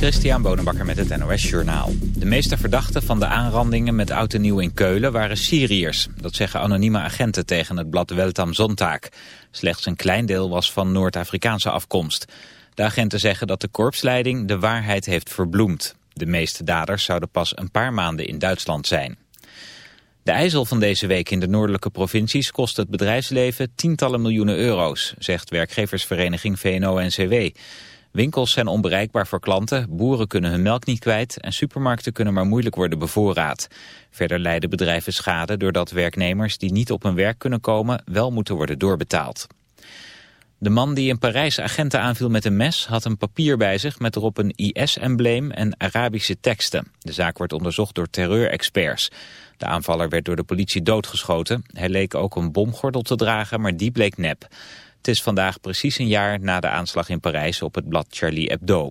Christian Bonenbakker met het NOS Journaal. De meeste verdachten van de aanrandingen met oud en nieuw in Keulen waren Syriërs. Dat zeggen anonieme agenten tegen het blad Welt am Sonntag. Slechts een klein deel was van Noord-Afrikaanse afkomst. De agenten zeggen dat de korpsleiding de waarheid heeft verbloemd. De meeste daders zouden pas een paar maanden in Duitsland zijn. De ijzel van deze week in de noordelijke provincies kost het bedrijfsleven tientallen miljoenen euro's, zegt werkgeversvereniging VNO-NCW. Winkels zijn onbereikbaar voor klanten, boeren kunnen hun melk niet kwijt en supermarkten kunnen maar moeilijk worden bevoorraad. Verder lijden bedrijven schade doordat werknemers die niet op hun werk kunnen komen wel moeten worden doorbetaald. De man die in Parijs agenten aanviel met een mes had een papier bij zich met erop een IS-embleem en Arabische teksten. De zaak wordt onderzocht door terreurexperts. De aanvaller werd door de politie doodgeschoten. Hij leek ook een bomgordel te dragen, maar die bleek nep. Het is vandaag precies een jaar na de aanslag in Parijs op het blad Charlie Hebdo.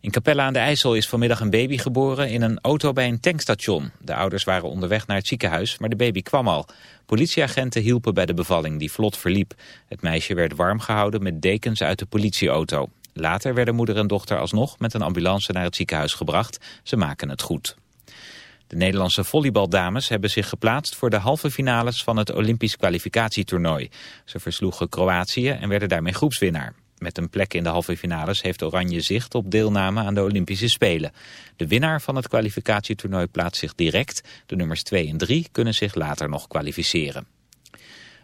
In Capella aan de IJssel is vanmiddag een baby geboren in een auto bij een tankstation. De ouders waren onderweg naar het ziekenhuis, maar de baby kwam al. Politieagenten hielpen bij de bevalling die vlot verliep. Het meisje werd warm gehouden met dekens uit de politieauto. Later werden moeder en dochter alsnog met een ambulance naar het ziekenhuis gebracht. Ze maken het goed. De Nederlandse volleybaldames hebben zich geplaatst voor de halve finales van het Olympisch kwalificatietoernooi. Ze versloegen Kroatië en werden daarmee groepswinnaar. Met een plek in de halve finales heeft Oranje zicht op deelname aan de Olympische Spelen. De winnaar van het kwalificatietoernooi plaatst zich direct. De nummers 2 en 3 kunnen zich later nog kwalificeren.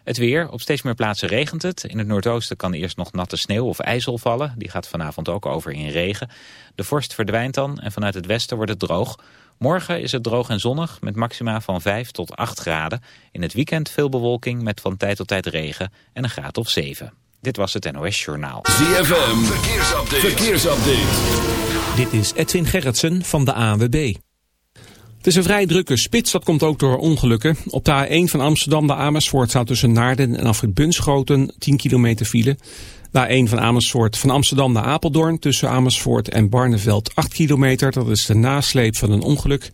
Het weer. Op steeds meer plaatsen regent het. In het noordoosten kan eerst nog natte sneeuw of ijzel vallen. Die gaat vanavond ook over in regen. De vorst verdwijnt dan en vanuit het westen wordt het droog. Morgen is het droog en zonnig met maxima van 5 tot 8 graden. In het weekend veel bewolking met van tijd tot tijd regen en een graad of 7. Dit was het NOS Journaal. ZFM, verkeersupdate. verkeersupdate. Dit is Edwin Gerritsen van de ANWB. Het is een vrij drukke spits, dat komt ook door ongelukken. Op de A1 van Amsterdam naar Amersfoort staat tussen Naarden en Afrit Bunschoten 10 kilometer file. De A1 van Amersfoort van Amsterdam naar Apeldoorn tussen Amersfoort en Barneveld 8 kilometer. Dat is de nasleep van een ongeluk.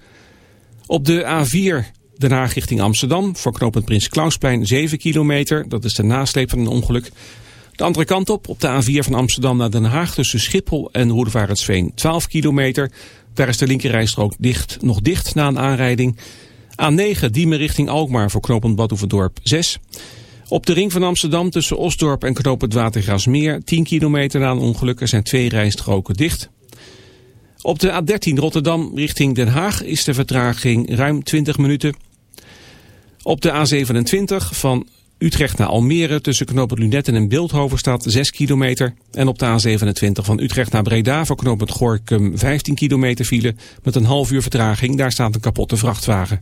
Op de A4 Den Haag richting Amsterdam voor knooppunt Prins Klausplein 7 kilometer. Dat is de nasleep van een ongeluk. De andere kant op, op de A4 van Amsterdam naar Den Haag tussen Schiphol en Roedevaartsveen 12 kilometer. Daar is de linkerrijstrook dicht, nog dicht na een aanrijding. A9 Diemen richting Alkmaar voor knooppunt Badhoevedorp 6. Op de ring van Amsterdam tussen Osdorp en knooppunt Watergraasmeer 10 kilometer na een ongeluk. Er zijn twee rijstroken dicht. Op de A13 Rotterdam richting Den Haag is de vertraging ruim 20 minuten. Op de A27 van Utrecht naar Almere tussen knooppunt Lunetten en Beeldhoven staat 6 kilometer. En op de A27 van Utrecht naar Breda voor knooppunt Gorkum 15 kilometer file met een half uur vertraging. Daar staat een kapotte vrachtwagen.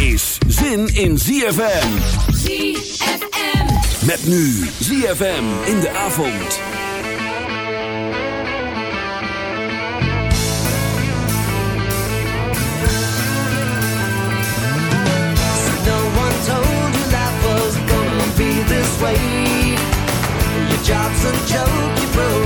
Is zin in ZFM. ZFM. Met nu ZFM in de avond. No one told you life was gonna be this way. Your job's a joke, you broke.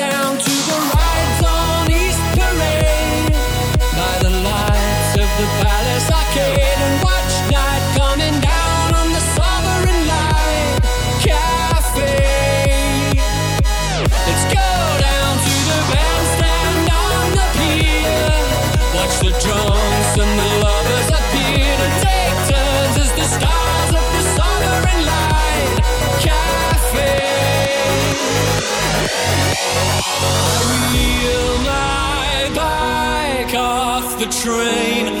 train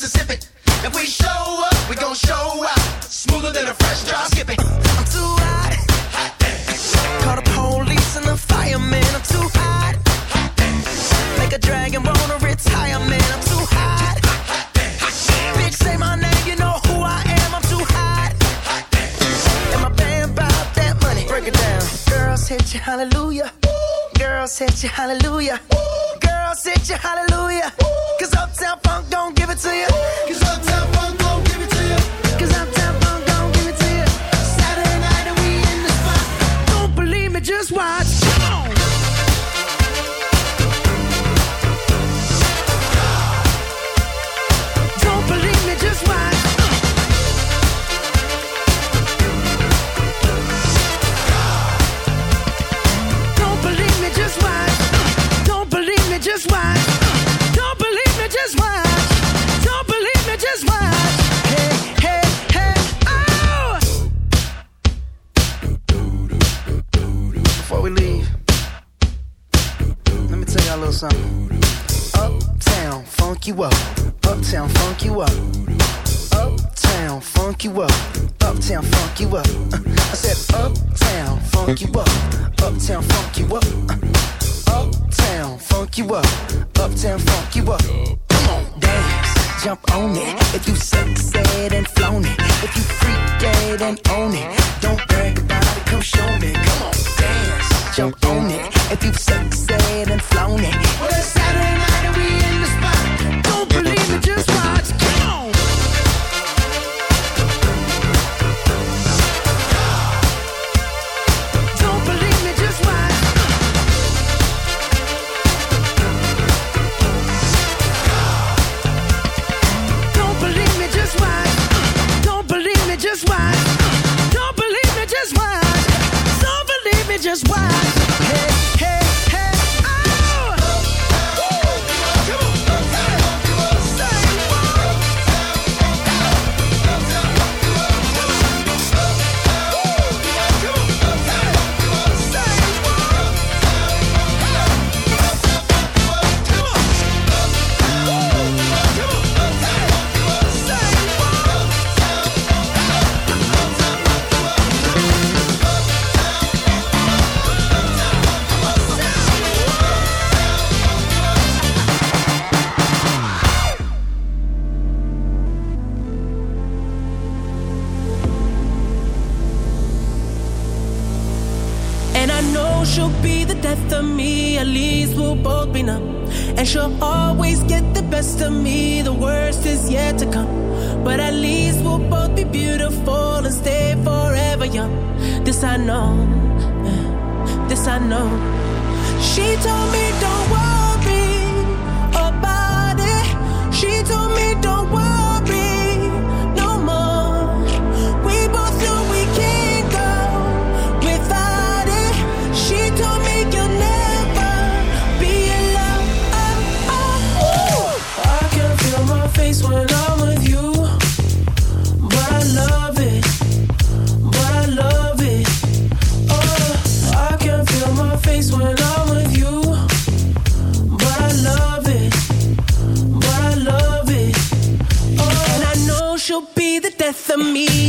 Mississippi. If we show up, we gon' show out. Smoother than a fresh drop skipping. I'm too hot. Hot damn. Call the police and the firemen. I'm too hot. Hot damn. Make a dragon on a retirement. I'm too hot. Hot damn. Bitch, say my name, you know who I am. I'm too hot. Hot damn. And my band bought that money. Break it down. Girls hit you, hallelujah. Ooh. Girls hit you, hallelujah. Ooh. Girls hit you, hallelujah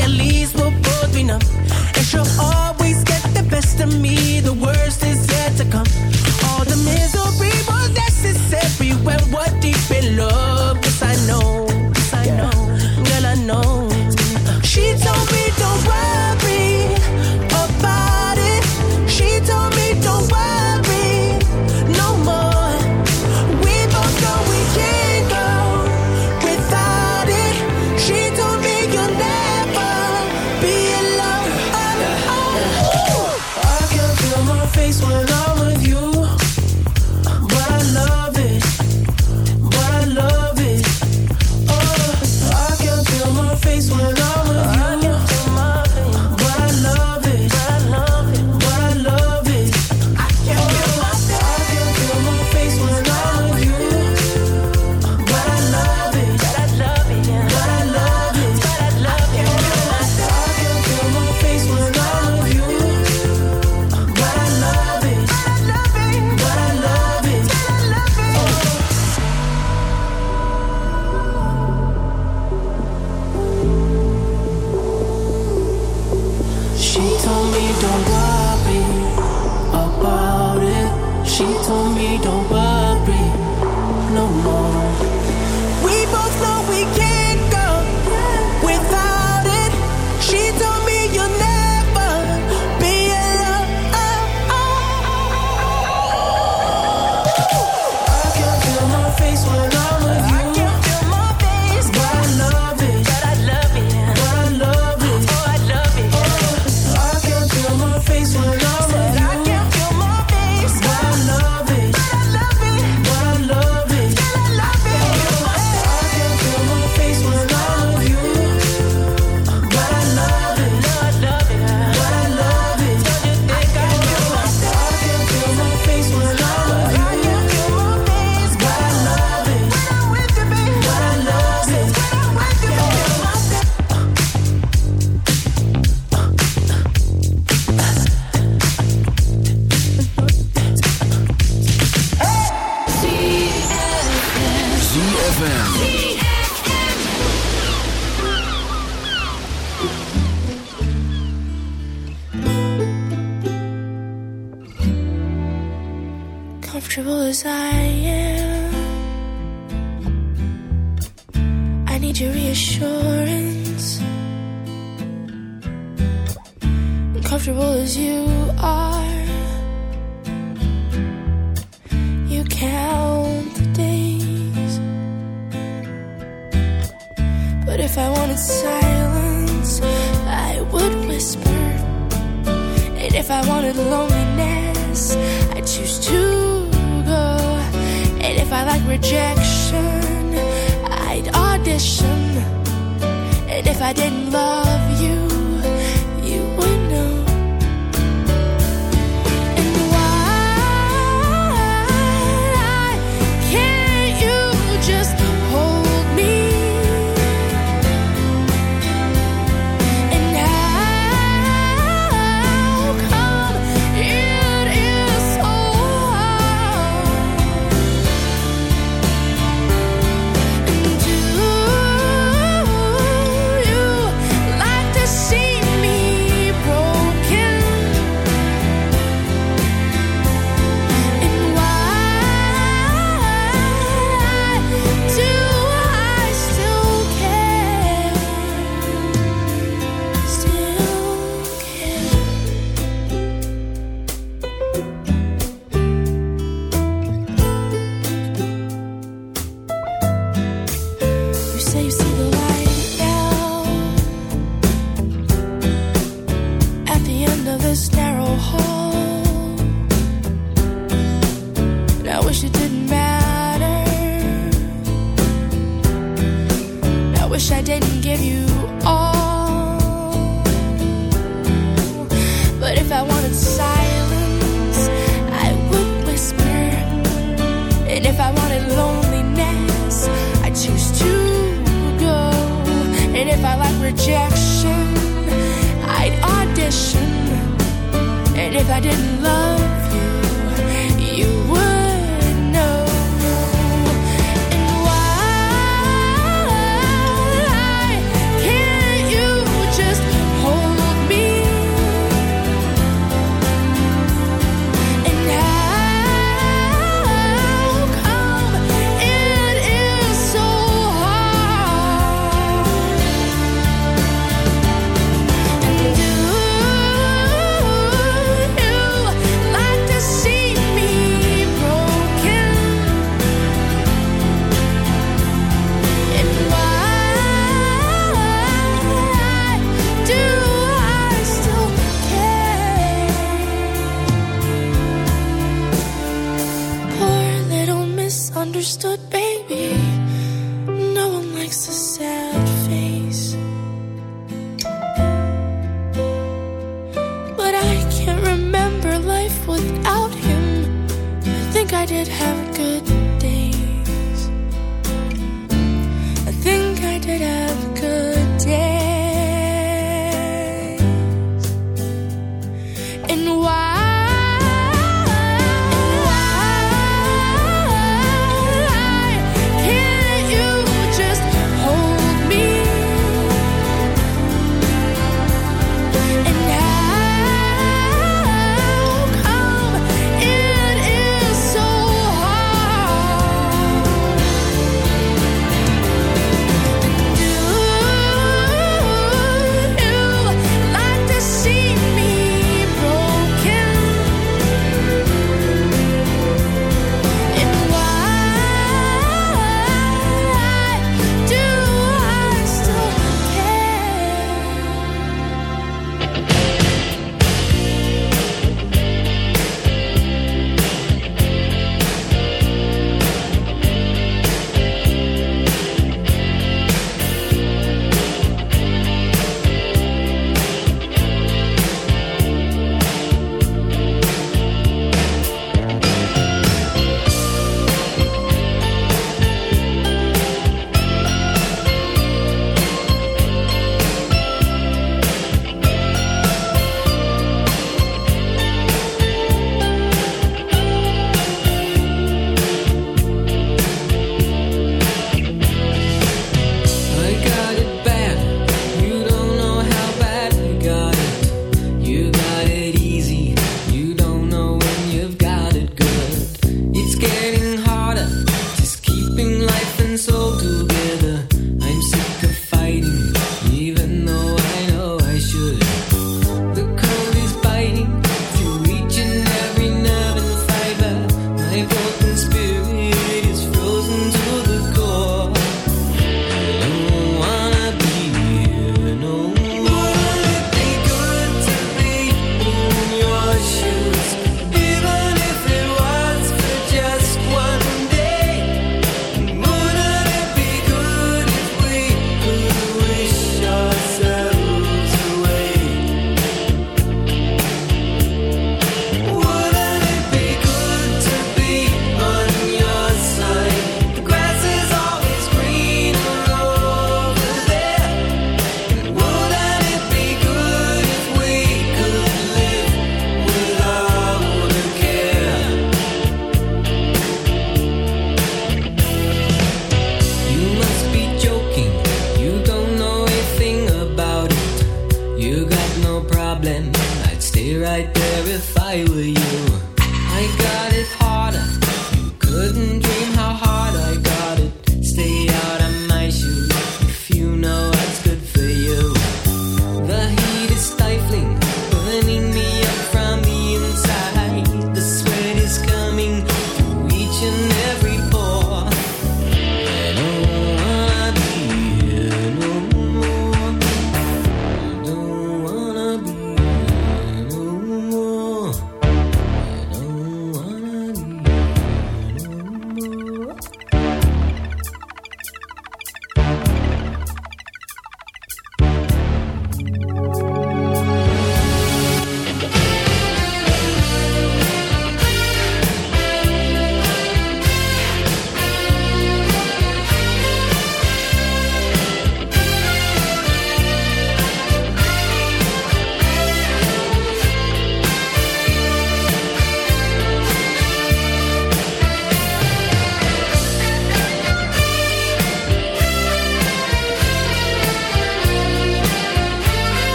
At least we'll both. And